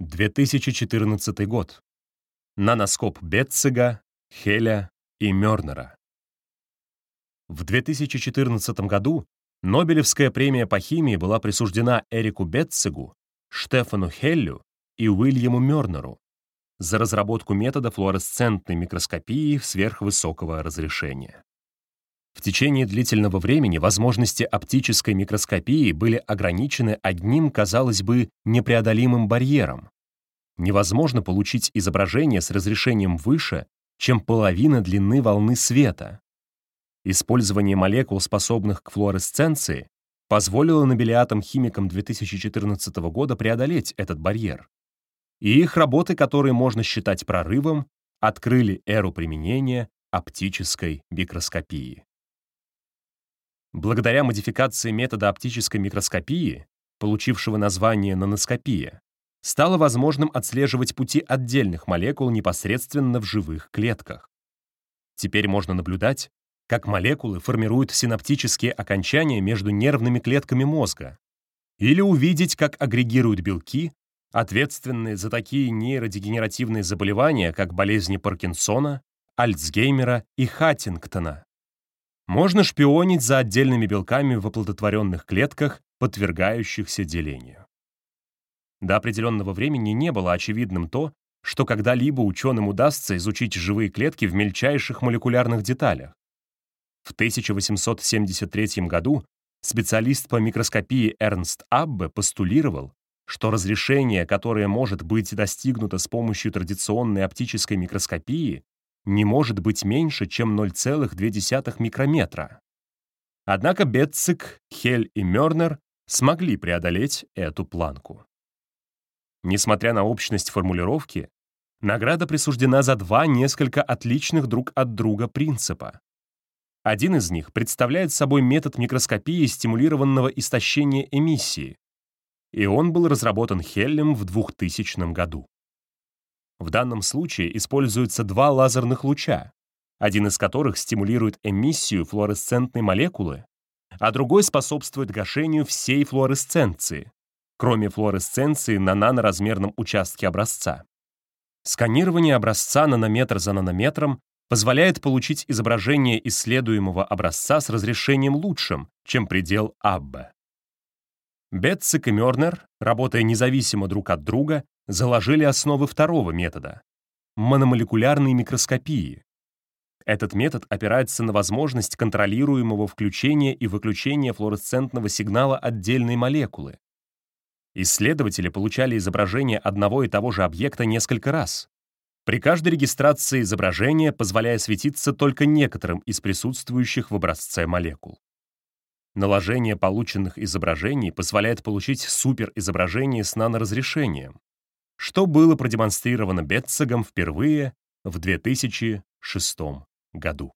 2014 год. Наноскоп Бетцига, Хеля и Мёрнера. В 2014 году Нобелевская премия по химии была присуждена Эрику Бетцигу, Штефану Хеллю и Уильяму Мёрнеру за разработку метода флуоресцентной микроскопии сверхвысокого разрешения. В течение длительного времени возможности оптической микроскопии были ограничены одним, казалось бы, непреодолимым барьером. Невозможно получить изображение с разрешением выше, чем половина длины волны света. Использование молекул, способных к флуоресценции, позволило нобелиатам-химикам 2014 года преодолеть этот барьер. И их работы, которые можно считать прорывом, открыли эру применения оптической микроскопии. Благодаря модификации метода оптической микроскопии, получившего название наноскопия, стало возможным отслеживать пути отдельных молекул непосредственно в живых клетках. Теперь можно наблюдать, как молекулы формируют синаптические окончания между нервными клетками мозга, или увидеть, как агрегируют белки, ответственные за такие нейродегенеративные заболевания, как болезни Паркинсона, Альцгеймера и Хаттингтона. Можно шпионить за отдельными белками в оплодотворенных клетках, подвергающихся делению. До определенного времени не было очевидным то, что когда-либо ученым удастся изучить живые клетки в мельчайших молекулярных деталях. В 1873 году специалист по микроскопии Эрнст Аббе постулировал, что разрешение, которое может быть достигнуто с помощью традиционной оптической микроскопии, не может быть меньше, чем 0,2 микрометра. Однако Бетцик, Хель и Мёрнер смогли преодолеть эту планку. Несмотря на общность формулировки, награда присуждена за два несколько отличных друг от друга принципа. Один из них представляет собой метод микроскопии стимулированного истощения эмиссии, и он был разработан Хеллем в 2000 году. В данном случае используются два лазерных луча, один из которых стимулирует эмиссию флуоресцентной молекулы, а другой способствует гашению всей флуоресценции, кроме флуоресценции на наноразмерном участке образца. Сканирование образца нанометр за нанометром позволяет получить изображение исследуемого образца с разрешением лучшим, чем предел Аббе. Бетцик и Мёрнер, работая независимо друг от друга, заложили основы второго метода — мономолекулярной микроскопии. Этот метод опирается на возможность контролируемого включения и выключения флуоресцентного сигнала отдельной молекулы. Исследователи получали изображение одного и того же объекта несколько раз. При каждой регистрации изображения позволяя светиться только некоторым из присутствующих в образце молекул. Наложение полученных изображений позволяет получить суперизображение с наноразрешением, что было продемонстрировано Бетцегом впервые в 2006 году.